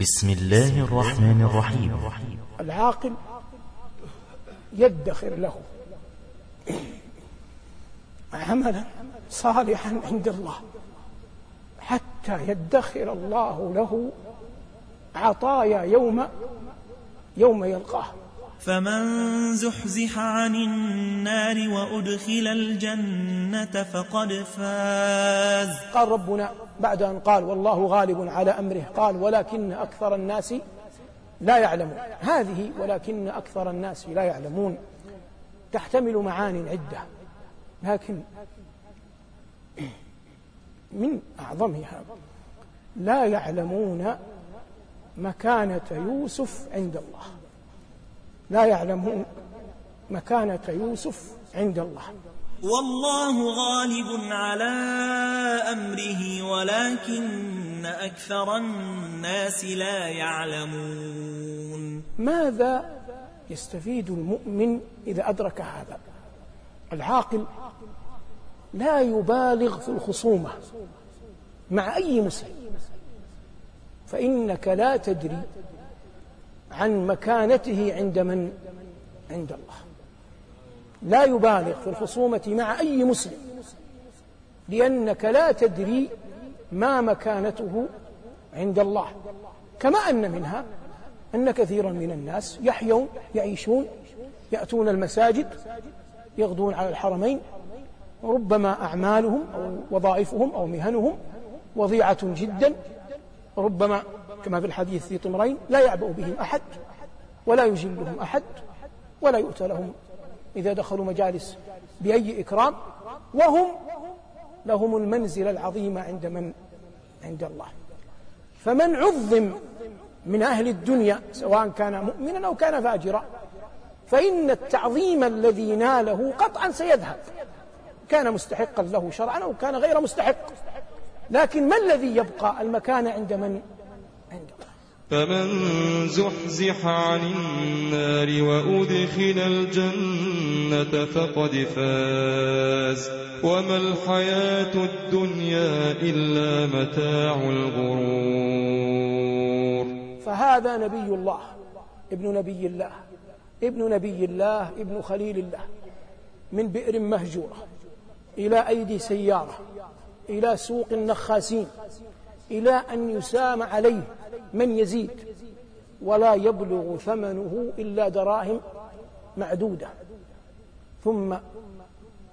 بسم الله الرحمن الرحيم. العاقل يدخر له عملا صالحا عند الله حتى يدخر الله له عطايا يوم يوم يلقاه. فمن زحزح عن النار وأدخل الجنة فقد فاز. قال ربنا بعد أن قال والله غالب على أمره. قال ولكن أكثر الناس لا يعلمون. هذه ولكن أكثر الناس لا يعلمون. تحتمل معان عدة. لكن من أعظمها لا يعلمون مكانة يوسف عند الله. لا يعلمون مكانة يوسف عند الله. والله غالب على أمره ولكن أكثر الناس لا يعلمون. ماذا يستفيد المؤمن إذا أدرك هذا؟ العاقل لا يبالغ في الخصومة مع أي مسلم. فإنك لا تدري عن مكانته عند من؟ عند الله. لا يبالغ في الخصومة مع أي مسلم لأنك لا تدري ما مكانته عند الله. كما أن منها أن كثيرا من الناس يحيون يعيشون يأتون المساجد يغدون على الحرمين ربما أعمالهم أو وظائفهم أو مهنهم وضيعة جدا. ربما كما في الحديث في طمرين لا يعبأ بهم أحد ولا يجلهم أحد ولا يؤتى لهم إذا دخلوا مجالس بأي إكرام وهم لهم المنزلة العظيمة عند من؟ عند الله. فمن عظم من أهل الدنيا سواء كان مؤمنا أو كان فاجرا فإن التعظيم الذي ناله قطعا سيذهب. كان مستحقا له شرعا أو كان غير مستحق. لكن ما الذي يبقى المكان عند من؟ فمن زحزح عن النار وأدخل الجنة فقد فاز. وما الحياة الدنيا إلا متاع الغرور. فهذا نبي الله ابن نبي الله ابن نبي الله ابن خليل الله من بئر مهجورة إلى أيدي سيارة إلى سوق النخاسين إلى أن يسام عليه من يزيد ولا يبلغ ثمنه إلا دراهم معدودة. ثم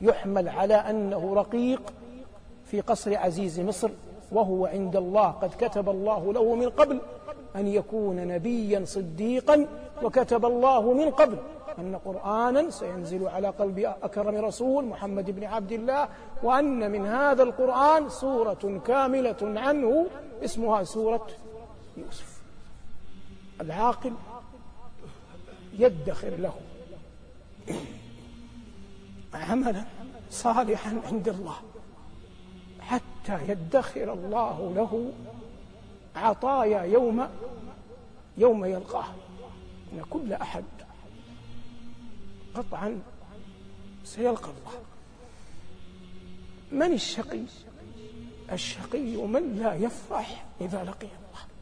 يحمل على أنه رقيق في قصر عزيز مصر وهو عند الله قد كتب الله له من قبل أن يكون نبيا صديقا وكتب الله من قبل أن قرآنا سينزل على قلب أكرم رسول محمد بن عبد الله وأن من هذا القرآن سورة كاملة عنه اسمها سورة يوسف. العاقل يدخر له. عملا صالحا عند الله. حتى يدخر الله له عطايا يوم يوم يلقاه. إن كل أحد قطعا سيلقى الله. من الشقي؟ الشقي من لا يفرح إذا لقي الله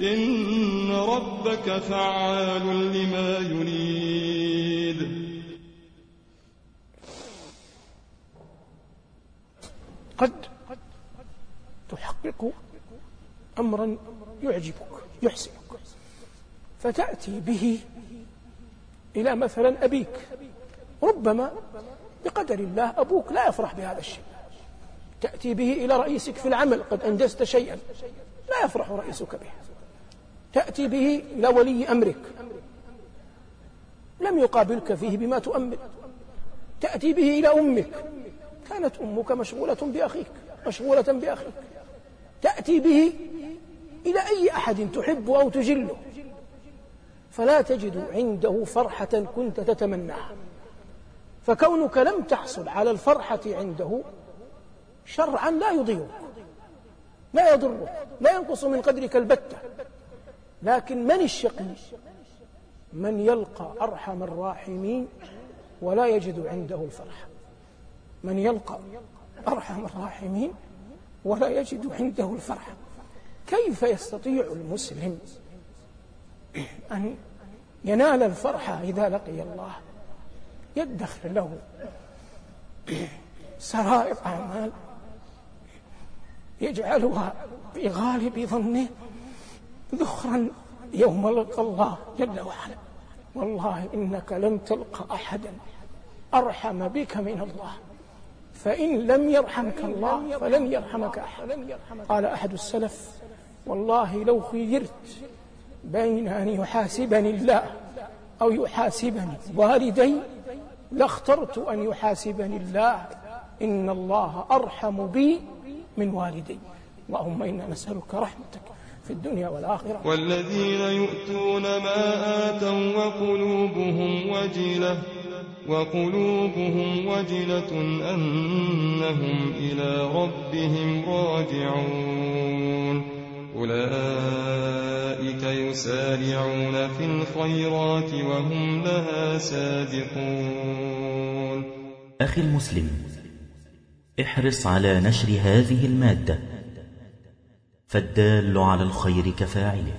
إن ربك فعال لما يريد. قد تحقق أمرا يعجبك يحسنك. فتأتي به إلى مثلا أبيك. ربما بقدر الله أبوك لا يفرح بهذا الشيء. تأتي به إلى رئيسك في العمل قد أنجزت شيئا لا يفرح رئيسك به. تأتي به إلى ولي أمرك. لم يقابلك فيه بما تؤمل تأتي به إلى أمك. كانت أمك مشغولة بأخيك مشغولة بأخيك. تأتي به إلى أي أحد تحب أو تجله فلا تجد عنده فرحة كنت تتمناها فكونك لم تحصل على الفرحة عنده شرعا لا يضيرك لا يضرك لا ينقص من قدرك البتة. لكن من الشقي من يلقى أرحم الراحمين ولا يجد عنده الفرحة من يلقى أرحم الراحمين ولا يجد عنده الفرحة كيف يستطيع المسلم أن ينال الفرحة إذا لقي الله؟ يدخر له سرائر أعمال يجعلها في غالب ظنه. ذخرا يوم لقى الله جل وعلا. والله إنك لن تلقى أحدا أرحم بك من الله. فإن لم يرحمك الله فلن يرحمك أحد. قال أحد السلف والله لو خيرت بين أن يحاسبني الله أو يحاسبني والدي لاخترت أن يحاسبني الله. إن الله أرحم بي من والدي. اللهم إنا نسألك رحمتك. في الدنيا والآخرة. والذين يؤتون ما آتوا وقلوبهم وجلة وقلوبهم وجلة أنهم إلى ربهم راجعون. أولئك يسارعون في الخيرات وهم لها سابقون. أخي المسلم احرص على نشر هذه المادة فالدال على الخير كفاعله.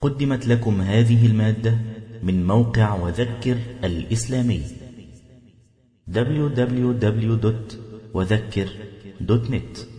قدمت لكم هذه المادة من موقع وذكر الإسلامي. www.وذكر.net